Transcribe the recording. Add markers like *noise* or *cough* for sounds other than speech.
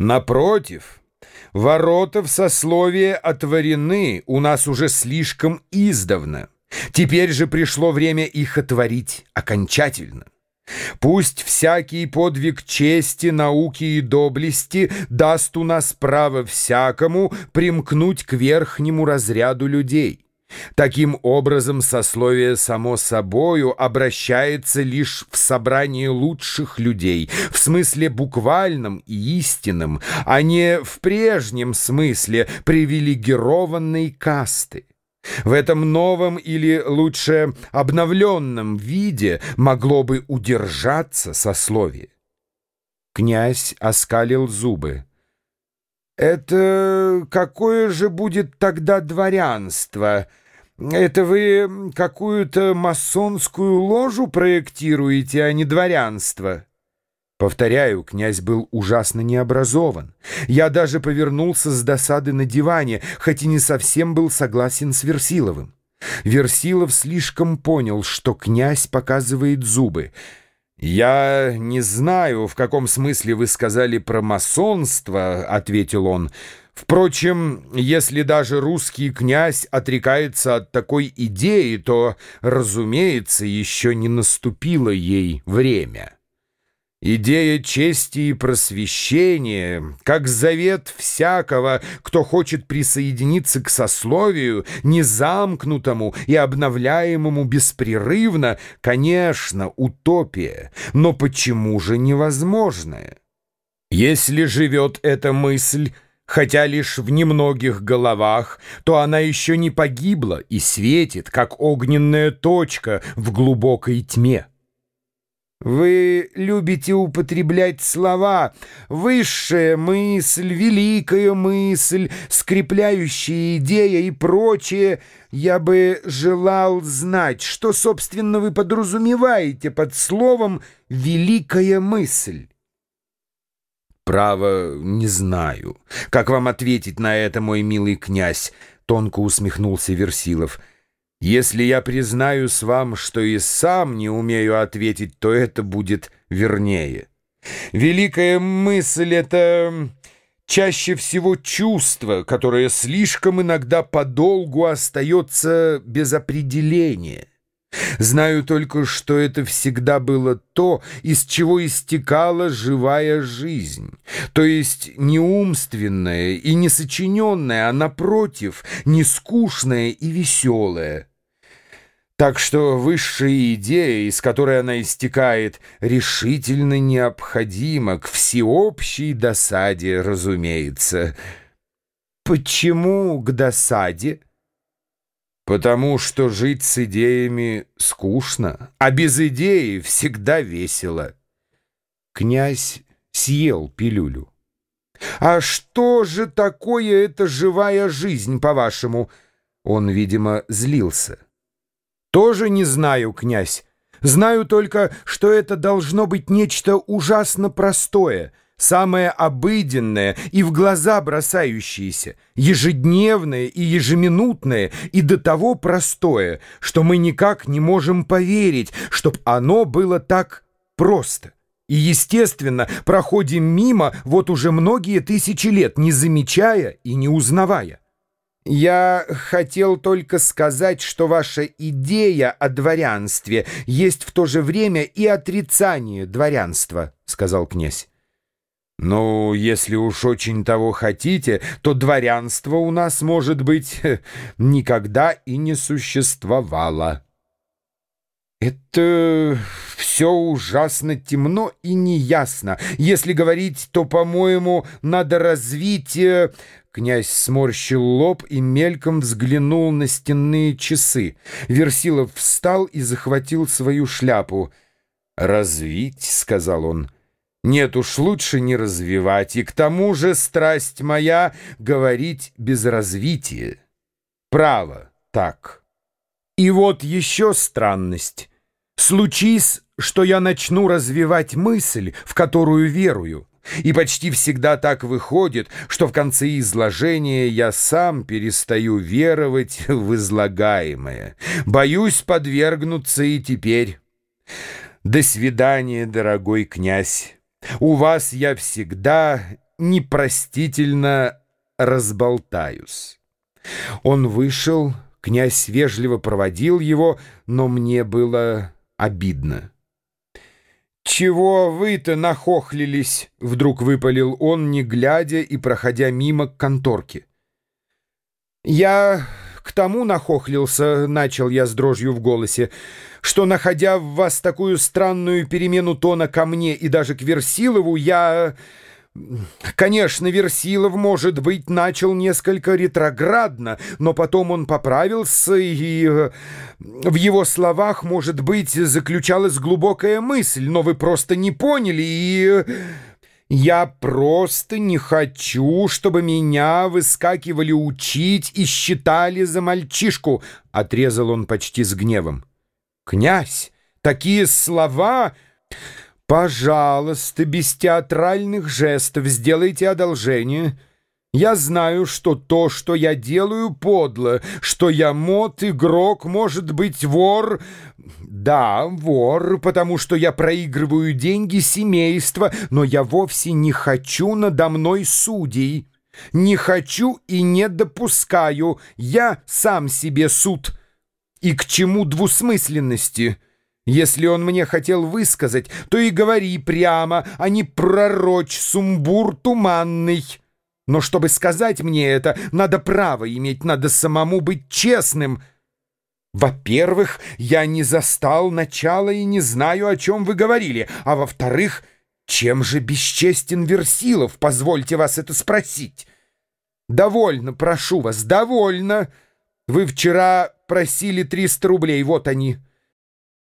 Напротив, ворота в сословие отворены у нас уже слишком издавна. Теперь же пришло время их отворить окончательно. Пусть всякий подвиг чести, науки и доблести даст у нас право всякому примкнуть к верхнему разряду людей. Таким образом, сословие само собою обращается лишь в собрание лучших людей, в смысле буквальном и истинном, а не в прежнем смысле привилегированной касты. В этом новом или, лучше, обновленном виде могло бы удержаться сословие. Князь оскалил зубы. «Это какое же будет тогда дворянство?» Это вы какую-то масонскую ложу проектируете, а не дворянство?» Повторяю, князь был ужасно необразован. Я даже повернулся с досады на диване, хоть и не совсем был согласен с Версиловым. Версилов слишком понял, что князь показывает зубы. «Я не знаю, в каком смысле вы сказали про масонство», — ответил он, — Впрочем, если даже русский князь отрекается от такой идеи, то, разумеется, еще не наступило ей время. Идея чести и просвещения, как завет всякого, кто хочет присоединиться к сословию, незамкнутому и обновляемому беспрерывно, конечно, утопия, но почему же невозможная? Если живет эта мысль, хотя лишь в немногих головах, то она еще не погибла и светит, как огненная точка в глубокой тьме. Вы любите употреблять слова «высшая мысль», «великая мысль», «скрепляющая идея» и прочее. Я бы желал знать, что, собственно, вы подразумеваете под словом «великая мысль». «Право, не знаю. Как вам ответить на это, мой милый князь?» — тонко усмехнулся Версилов. «Если я признаюсь вам, что и сам не умею ответить, то это будет вернее. Великая мысль — это чаще всего чувство, которое слишком иногда подолгу остается без определения». Знаю только, что это всегда было то, из чего истекала живая жизнь, то есть не умственная и не сочиненная, а, напротив, не скучная и веселая. Так что высшая идея, из которой она истекает, решительно необходима к всеобщей досаде, разумеется. Почему к досаде? Потому что жить с идеями скучно, а без идеи всегда весело. Князь съел пилюлю. «А что же такое эта живая жизнь, по-вашему?» Он, видимо, злился. «Тоже не знаю, князь. Знаю только, что это должно быть нечто ужасно простое — самое обыденное и в глаза бросающееся, ежедневное и ежеминутное, и до того простое, что мы никак не можем поверить, чтоб оно было так просто. И, естественно, проходим мимо вот уже многие тысячи лет, не замечая и не узнавая. «Я хотел только сказать, что ваша идея о дворянстве есть в то же время и отрицание дворянства», — сказал князь. «Ну, если уж очень того хотите, то дворянство у нас, может быть, *laughs* никогда и не существовало». «Это все ужасно темно и неясно. Если говорить, то, по-моему, надо развить...» э, Князь сморщил лоб и мельком взглянул на стенные часы. Версилов встал и захватил свою шляпу. «Развить», — сказал он, — нет уж, лучше не развивать, и к тому же страсть моя — говорить без развития. Право, так. И вот еще странность. Случись, что я начну развивать мысль, в которую верую, и почти всегда так выходит, что в конце изложения я сам перестаю веровать в излагаемое. Боюсь подвергнуться и теперь. До свидания, дорогой князь. У вас я всегда непростительно разболтаюсь. Он вышел, князь вежливо проводил его, но мне было обидно. «Чего вы-то нахохлились?» — вдруг выпалил он, не глядя и проходя мимо к конторке. «Я к тому нахохлился», — начал я с дрожью в голосе, «что, находя в вас такую странную перемену тона ко мне и даже к Версилову, я...» Конечно, Версилов, может быть, начал несколько ретроградно, но потом он поправился, и э, в его словах, может быть, заключалась глубокая мысль, но вы просто не поняли, и... Я просто не хочу, чтобы меня выскакивали учить и считали за мальчишку, — отрезал он почти с гневом. Князь, такие слова... «Пожалуйста, без театральных жестов сделайте одолжение. Я знаю, что то, что я делаю, подло, что я мод, игрок, может быть, вор. Да, вор, потому что я проигрываю деньги семейства, но я вовсе не хочу надо мной судей. Не хочу и не допускаю. Я сам себе суд. И к чему двусмысленности?» Если он мне хотел высказать, то и говори прямо, а не пророчь сумбур туманный. Но чтобы сказать мне это, надо право иметь, надо самому быть честным. Во-первых, я не застал начала и не знаю, о чем вы говорили, а во-вторых, чем же бесчестен Версилов, позвольте вас это спросить. Довольно, прошу вас, довольно. Вы вчера просили 300 рублей, вот они.